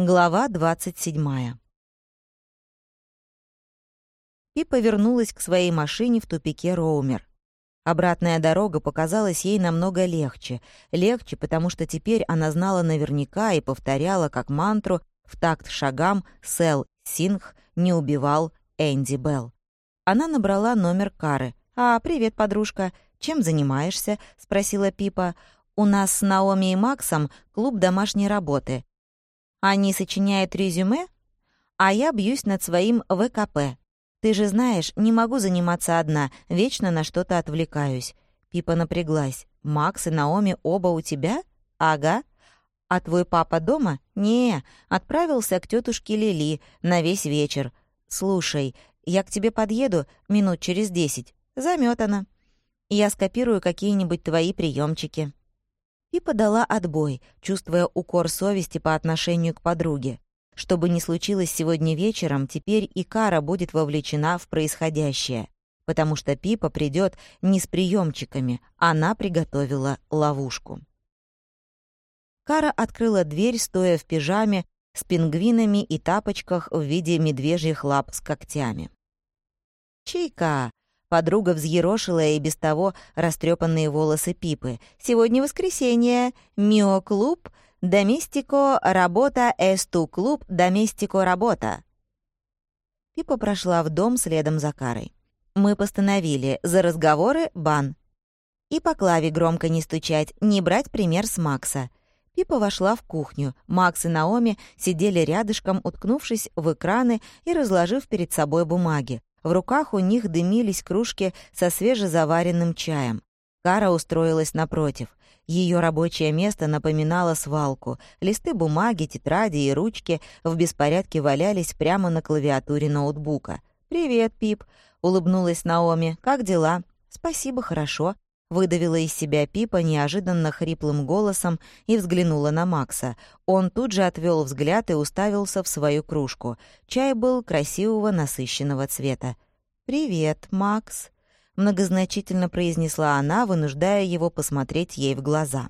Глава 27. Пипа вернулась к своей машине в тупике Роумер. Обратная дорога показалась ей намного легче. Легче, потому что теперь она знала наверняка и повторяла как мантру в такт шагам «Сэл Сингх не убивал Энди Белл». Она набрала номер Кары. «А, привет, подружка. Чем занимаешься?» — спросила Пипа. «У нас с Наоми и Максом клуб домашней работы. Они сочиняют резюме, а я бьюсь над своим ВКП. Ты же знаешь, не могу заниматься одна, вечно на что-то отвлекаюсь». Пипа напряглась. «Макс и Наоми оба у тебя?» «Ага». «А твой папа дома?» «Не, отправился к тетушке Лили на весь вечер. Слушай, я к тебе подъеду минут через десять. Заметано. Я скопирую какие-нибудь твои приемчики. И подала отбой, чувствуя укор совести по отношению к подруге. Что бы ни случилось сегодня вечером, теперь и Кара будет вовлечена в происходящее, потому что Пипа придет не с приемчиками, она приготовила ловушку. Кара открыла дверь, стоя в пижаме, с пингвинами и тапочках в виде медвежьих лап с когтями. «Чайка!» Подруга взъерошила и без того растрепанные волосы Пипы. «Сегодня воскресенье. Мио-клуб. Доместико работа. Эсту клуб. Доместико работа». Пипа прошла в дом следом за Карой. «Мы постановили. За разговоры — бан. И по клаве громко не стучать, не брать пример с Макса». Пипа вошла в кухню. Макс и Наоми сидели рядышком, уткнувшись в экраны и разложив перед собой бумаги. В руках у них дымились кружки со свежезаваренным чаем. Кара устроилась напротив. Ее рабочее место напоминало свалку. Листы бумаги, тетради и ручки в беспорядке валялись прямо на клавиатуре ноутбука. «Привет, Пип», — улыбнулась Наоми. «Как дела?» «Спасибо, хорошо», Выдавила из себя Пипа неожиданно хриплым голосом и взглянула на Макса. Он тут же отвел взгляд и уставился в свою кружку. Чай был красивого насыщенного цвета. «Привет, Макс», — многозначительно произнесла она, вынуждая его посмотреть ей в глаза.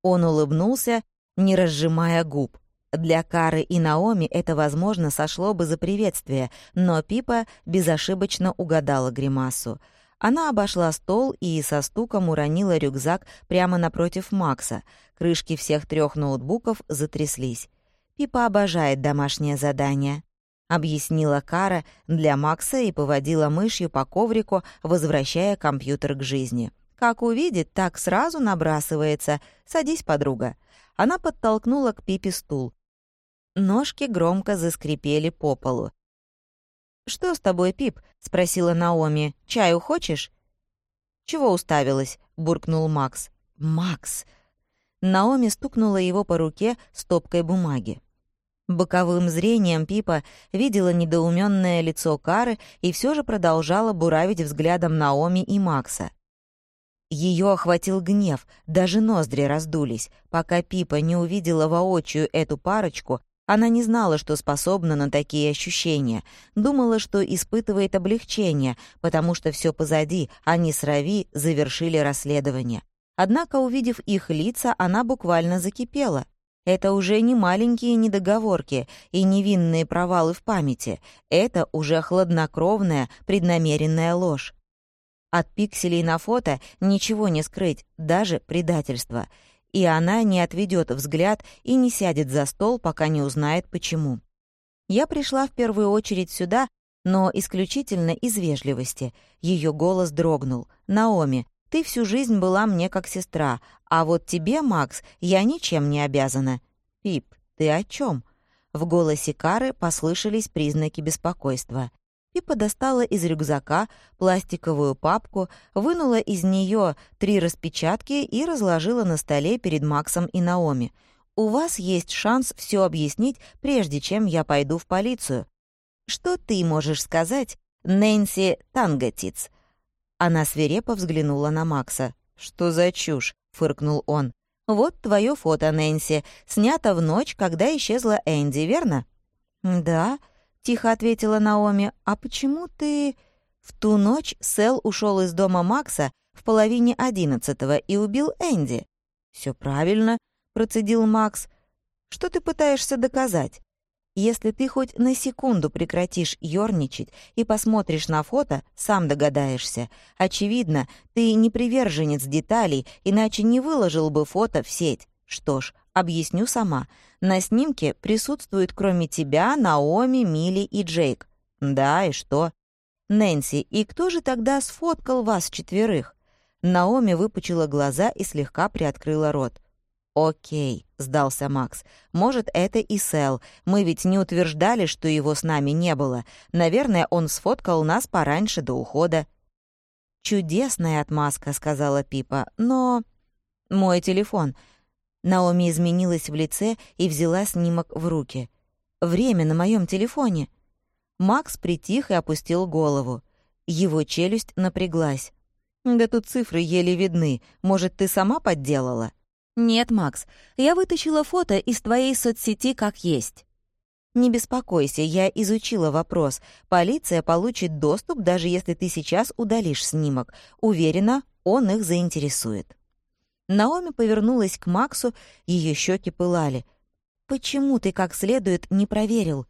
Он улыбнулся, не разжимая губ. Для Кары и Наоми это, возможно, сошло бы за приветствие, но Пипа безошибочно угадала гримасу — она обошла стол и со стуком уронила рюкзак прямо напротив Макса. Крышки всех трех ноутбуков затряслись. «Пипа обожает домашнее задание», — объяснила Кара для Макса и поводила мышью по коврику, возвращая компьютер к жизни. «Как увидит, так сразу набрасывается. Садись, подруга». Она подтолкнула к Пипе стул. Ножки громко заскрипели по полу. «Что с тобой, Пип?» — спросила Наоми. «Чаю хочешь?» «Чего уставилась?» — буркнул Макс. «Макс!» Наоми стукнула его по руке стопкой бумаги. Боковым зрением Пипа видела недоуменное лицо Кары и все же продолжала буравить взглядом Наоми и Макса. Ее охватил гнев, даже ноздри раздулись. Пока Пипа не увидела воочию эту парочку, она не знала, что способна на такие ощущения. Думала, что испытывает облегчение, потому что все позади, они с Рави завершили расследование. Однако, увидев их лица, она буквально закипела. Это уже не маленькие недоговорки и невинные провалы в памяти. Это уже хладнокровная, преднамеренная ложь. От пикселей на фото ничего не скрыть, даже предательство — и она не отведет взгляд и не сядет за стол, пока не узнает, почему. Я пришла в первую очередь сюда, но исключительно из вежливости. Ее голос дрогнул. «Наоми, ты всю жизнь была мне как сестра, а вот тебе, Макс, я ничем не обязана». «Пип, ты о чем? В голосе Кары послышались признаки беспокойства. Пипа достала из рюкзака пластиковую папку, вынула из нее три распечатки и разложила на столе перед Максом и Наоми. «У вас есть шанс все объяснить, прежде чем я пойду в полицию. Что ты можешь сказать, Нэнси Тангатиц?» Она свирепо взглянула на Макса. «Что за чушь?» — фыркнул он. «Вот твое фото, Нэнси, снято в ночь, когда исчезла Энди, верно?» «Да», тихо ответила Наоми. «А почему ты...» В ту ночь Сэл ушел из дома Макса в половине одиннадцатого и убил Энди. «Все правильно», — процедил Макс. «Что ты пытаешься доказать?» Если ты хоть на секунду прекратишь ёрничать и посмотришь на фото, сам догадаешься. Очевидно, ты не приверженец деталей, иначе не выложил бы фото в сеть. Что ж, объясню сама. На снимке присутствуют кроме тебя Наоми, Милли и Джейк. Да, и что? Нэнси, и кто же тогда сфоткал вас четверых? Наоми выпучила глаза и слегка приоткрыла рот. «Окей», — сдался Макс. «Может, это и Сэл. Мы ведь не утверждали, что его с нами не было. Наверное, он сфоткал нас пораньше до ухода». «Чудесная отмазка», — сказала Пипа. «Но...» «Мой телефон». Наоми изменилась в лице и взяла снимок в руки. «Время на моем телефоне». Макс притих и опустил голову. Его челюсть напряглась. «Да тут цифры еле видны. Может, ты сама подделала?» «Нет, Макс, я вытащила фото из твоей соцсети как есть». «Не беспокойся, я изучила вопрос. Полиция получит доступ, даже если ты сейчас удалишь снимок. Уверена, он их заинтересует». Наоми повернулась к Максу, ее щеки пылали. «Почему ты как следует не проверил?»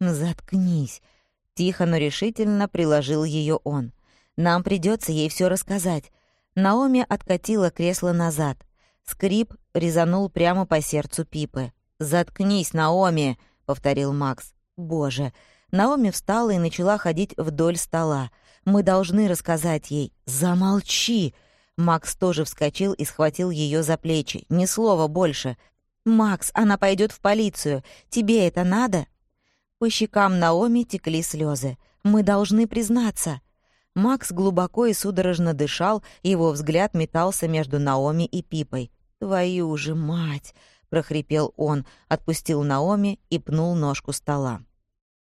«Заткнись», — тихо, но решительно приложил ее он. «Нам придется ей все рассказать». Наоми откатила кресло назад — Скрип резанул прямо по сердцу Пипы. «Заткнись, Наоми!» — повторил Макс. «Боже!» Наоми встала и начала ходить вдоль стола. «Мы должны рассказать ей». «Замолчи!» Макс тоже вскочил и схватил ее за плечи. «Ни слова больше!» «Макс, она пойдет в полицию. Тебе это надо?» По щекам Наоми текли слезы. «Мы должны признаться». Макс глубоко и судорожно дышал, его взгляд метался между Наоми и Пипой. «Твою же мать!» — прохрипел он, отпустил Наоми и пнул ножку стола.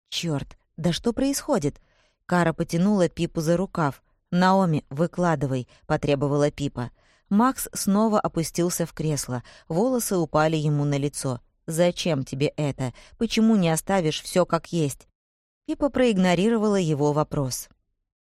«Чёрт, да что происходит?» Кара потянула Пипу за рукав. «Наоми, выкладывай», — потребовала Пипа. Макс снова опустился в кресло, волосы упали ему на лицо. «Зачем тебе это? Почему не оставишь все как есть?» Пипа проигнорировала его вопрос.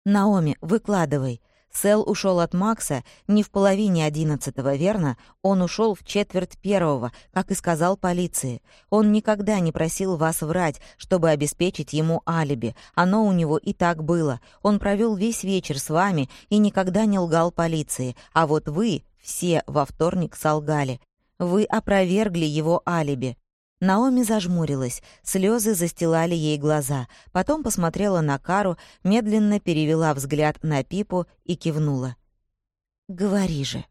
«Наоми, выкладывай». Сэл ушел от Макса не в половине одиннадцатого, верно? Он ушел в четверть первого, как и сказал полиции. Он никогда не просил вас врать, чтобы обеспечить ему алиби. Оно у него и так было. Он провел весь вечер с вами и никогда не лгал полиции. А вот вы все во вторник солгали. Вы опровергли его алиби. Наоми зажмурилась, слезы застилали ей глаза, потом посмотрела на Кару, медленно перевела взгляд на Пипу и кивнула. «Говори же».